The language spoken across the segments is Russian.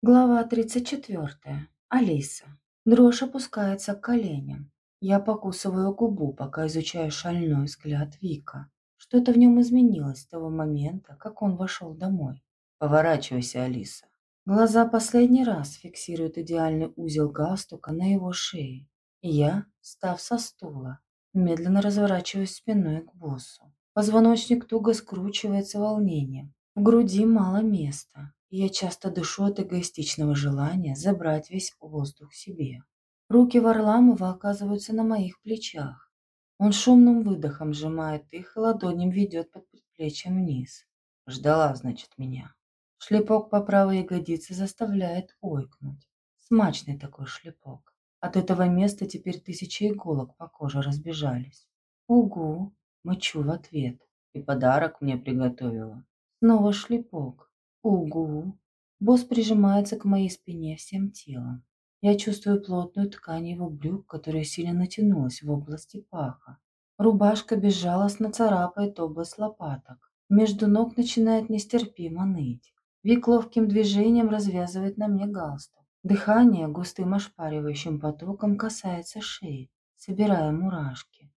Глава 34. Алиса. Дрожь опускается к коленям. Я покусываю губу, пока изучаю шальной взгляд Вика. Что-то в нем изменилось с того момента, как он вошел домой. Поворачивайся, Алиса. Глаза последний раз фиксируют идеальный узел галстука на его шее. И я, став со стула, медленно разворачиваюсь спиной к боссу. Позвоночник туго скручивается волнением. В груди мало места, я часто дышу от эгоистичного желания забрать весь воздух себе. Руки Варламова оказываются на моих плечах. Он шумным выдохом сжимает их и ладонем ведет под предплечьем вниз. Ждала, значит, меня. Шлепок по правой ягодице заставляет ойкнуть. Смачный такой шлепок. От этого места теперь тысячи иголок по коже разбежались. Угу, мычу в ответ. И подарок мне приготовила. Снова шлепок. Угу. Босс прижимается к моей спине всем телом. Я чувствую плотную ткань его брюк, которая сильно натянулась в области паха. Рубашка безжалостно царапает область лопаток. Между ног начинает нестерпимо ныть. Вик ловким движением развязывает на мне галстук. Дыхание густым ошпаривающим потоком касается шеи, собирая мурашки.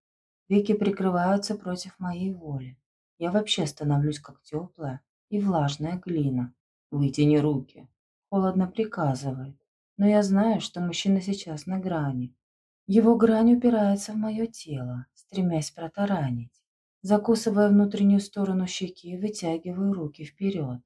Веки прикрываются против моей воли. Я вообще становлюсь как теплая и влажная глина. Вытяни руки. Холодно приказывает. Но я знаю, что мужчина сейчас на грани. Его грань упирается в мое тело, стремясь протаранить. Закусывая внутреннюю сторону щеки, вытягиваю руки вперед.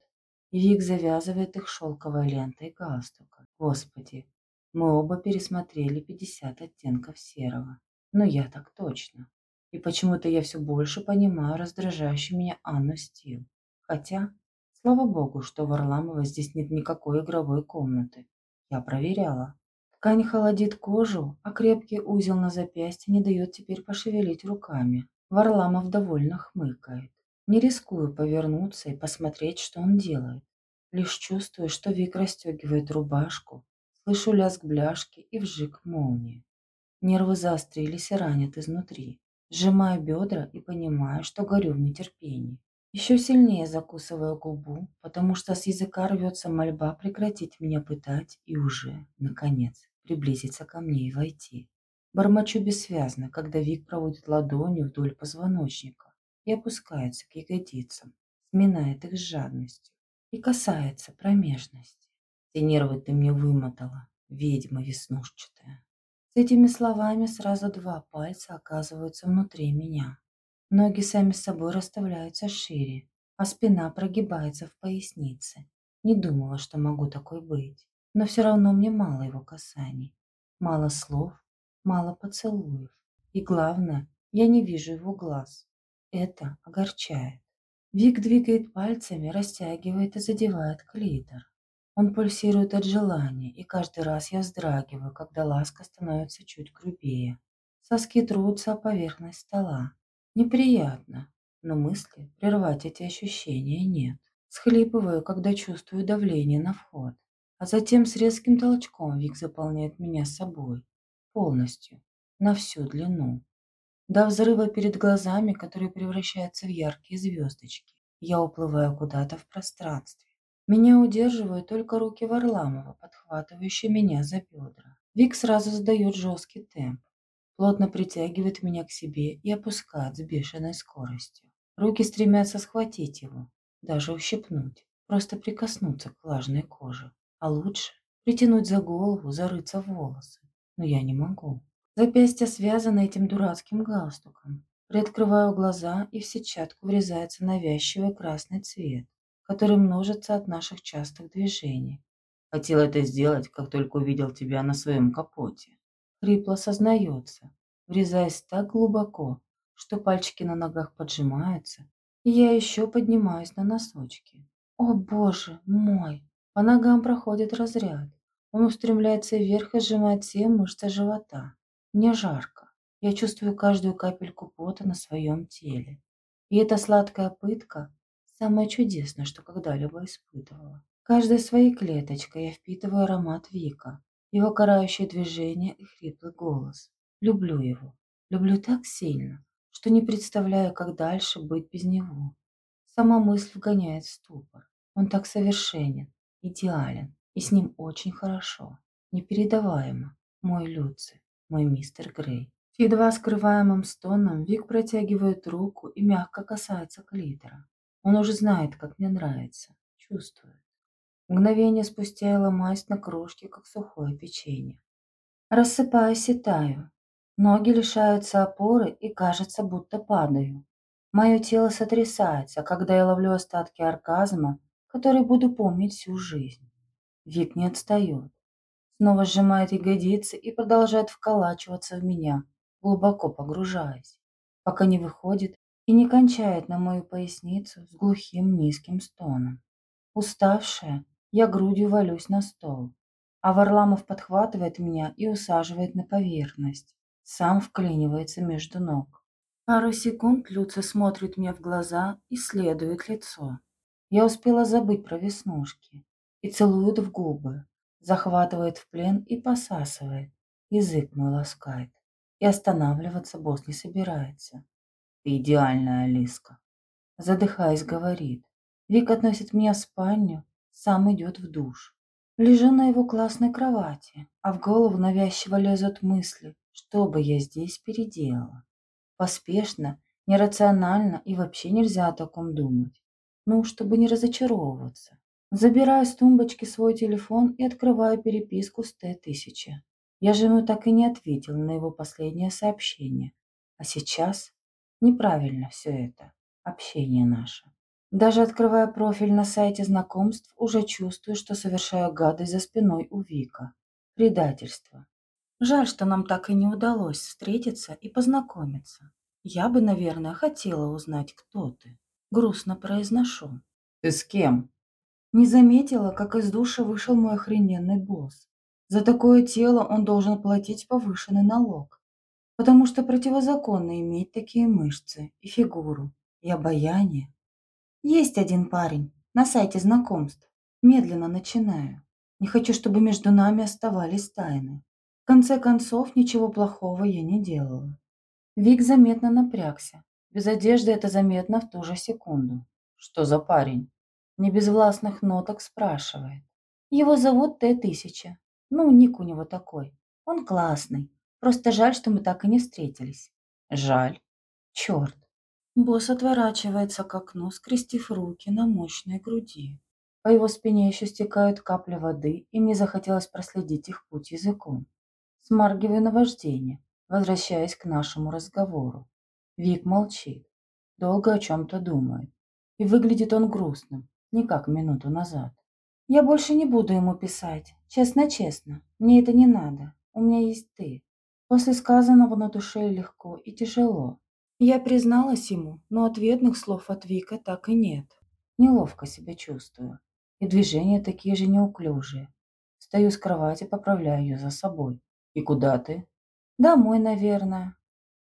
Вик завязывает их шелковой лентой галстука. Господи, мы оба пересмотрели 50 оттенков серого. Но я так точно. И почему-то я все больше понимаю раздражающий меня Анну Стил. Хотя, слава богу, что в Варламова здесь нет никакой игровой комнаты. Я проверяла. Ткань холодит кожу, а крепкий узел на запястье не дает теперь пошевелить руками. Варламов довольно хмыкает. Не рискую повернуться и посмотреть, что он делает. Лишь чувствую, что Вик расстегивает рубашку, слышу лязг бляшки и вжик молнии. Нервы заострились и ранят изнутри. Сжимаю бедра и понимаю, что горю в нетерпении. Еще сильнее закусываю губу, потому что с языка рвется мольба прекратить меня пытать и уже, наконец, приблизиться ко мне и войти. Бормочу бессвязно, когда Вик проводит ладонью вдоль позвоночника и опускается к ягодицам, сминает их с жадностью и касается промежности. Те нервы ты мне вымотала, ведьма веснушчатая. С этими словами сразу два пальца оказываются внутри меня. Ноги сами собой расставляются шире, а спина прогибается в пояснице. Не думала, что могу такой быть, но все равно мне мало его касаний. Мало слов, мало поцелуев. И главное, я не вижу его глаз. Это огорчает. Вик двигает пальцами, растягивает и задевает клитор. Он пульсирует от желания, и каждый раз я вздрагиваю, когда ласка становится чуть грубее. Соски трутся о поверхность стола. Неприятно, но мысли прервать эти ощущения нет. Схлипываю, когда чувствую давление на вход. А затем с резким толчком Вик заполняет меня собой. Полностью. На всю длину. До взрыва перед глазами, которые превращаются в яркие звездочки. Я уплываю куда-то в пространстве. Меня удерживают только руки Варламова, подхватывающие меня за бедра. Вик сразу задает жесткий темп, плотно притягивает меня к себе и опускает с бешеной скоростью. Руки стремятся схватить его, даже ущипнуть, просто прикоснуться к влажной коже. А лучше притянуть за голову, зарыться в волосы. Но я не могу. Запястье связано этим дурацким галстуком. Приоткрываю глаза, и в сетчатку врезается навязчивый красный цвет который множится от наших частых движений. Хотел это сделать, как только увидел тебя на своем капоте. Хрипло сознается, врезаясь так глубоко, что пальчики на ногах поджимаются, и я еще поднимаюсь на носочки. О боже мой! По ногам проходит разряд. Он устремляется вверх и сжимает все мышцы живота. Мне жарко. Я чувствую каждую капельку пота на своем теле. И эта сладкая пытка Самое чудесное, что когда-либо испытывала. Каждой своей клеточкой я впитываю аромат Вика, его карающее движение и хриплый голос. Люблю его. Люблю так сильно, что не представляю, как дальше быть без него. Сама мысль вгоняет в ступор. Он так совершенен, идеален. И с ним очень хорошо, непередаваемо. Мой Люци, мой мистер Грей. С едва скрываемым стоном Вик протягивает руку и мягко касается клитора. Он уже знает, как мне нравится, чувствует. Мгновение спустя я ломаюсь на крошки, как сухое печенье. Рассыпаюсь и таю. Ноги лишаются опоры и кажется, будто падаю. Мое тело сотрясается, когда я ловлю остатки оргазма, который буду помнить всю жизнь. Вик не отстает. Снова сжимает ягодицы и продолжает вколачиваться в меня, глубоко погружаясь, пока не выходит и не кончает на мою поясницу с глухим низким стоном. Уставшая, я грудью валюсь на стол, а Варламов подхватывает меня и усаживает на поверхность. Сам вклинивается между ног. Пару секунд Люца смотрит мне в глаза, исследует лицо. Я успела забыть про веснушки и целует в губы, захватывает в плен и посасывает. Язык мой ласкает. И останавливаться босс не собирается. Ты идеальная, Алиска. Задыхаясь, говорит. Вик относит меня в спальню, сам идет в душ. Лежу на его классной кровати, а в голову навязчиво лезут мысли, что бы я здесь переделала. Поспешно, нерационально и вообще нельзя о таком думать. Ну, чтобы не разочаровываться. Забираю с тумбочки свой телефон и открываю переписку с Т-1000. Я же ему так и не ответила на его последнее сообщение. А сейчас неправильно все это, общение наше. Даже открывая профиль на сайте знакомств, уже чувствую, что совершаю гадость за спиной у Вика. Предательство. Жаль, что нам так и не удалось встретиться и познакомиться. Я бы, наверное, хотела узнать, кто ты. Грустно произношу. Ты с кем? Не заметила, как из душа вышел мой охрененный босс. За такое тело он должен платить повышенный налог. Потому что противозаконно иметь такие мышцы и фигуру, и обаяние. Есть один парень на сайте знакомств. Медленно начинаю. Не хочу, чтобы между нами оставались тайны. В конце концов, ничего плохого я не делала. Вик заметно напрягся. Без одежды это заметно в ту же секунду. Что за парень? Не без властных ноток спрашивает. Его зовут Т-1000. Ну, ник у него такой. Он классный. Просто жаль, что мы так и не встретились. Жаль. Черт. Босс отворачивается к окну, скрестив руки на мощной груди. По его спине еще стекают капли воды, и мне захотелось проследить их путь языком. Смаргиваю наваждение, возвращаясь к нашему разговору. Вик молчит, долго о чем-то думает. И выглядит он грустным, не как минуту назад. Я больше не буду ему писать, честно-честно. Мне это не надо, у меня есть ты. После сказанного на душе легко и тяжело. Я призналась ему, но ответных слов от Вика так и нет. Неловко себя чувствую. И движения такие же неуклюжие. Стою с кровати, поправляю ее за собой. И куда ты? Домой, наверное.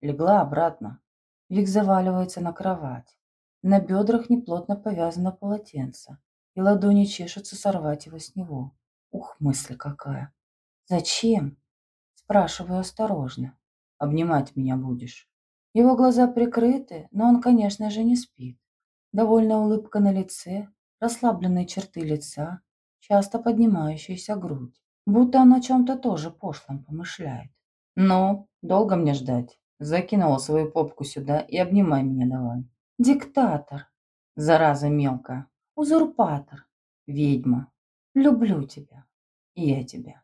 Легла обратно. Вик заваливается на кровать. На бедрах неплотно повязано полотенце, и ладони чешутся сорвать его с него. Ух, мысль какая. Зачем? Спрашиваю осторожно. Обнимать меня будешь. Его глаза прикрыты, но он, конечно же, не спит. Довольная улыбка на лице, расслабленные черты лица, часто поднимающаяся грудь. Будто он о чем-то тоже пошлом помышляет. «Ну, долго мне ждать?» Закинула свою попку сюда и обнимай меня давай. «Диктатор!» «Зараза мелкая!» «Узурпатор!» «Ведьма!» «Люблю тебя!» «И я тебя!»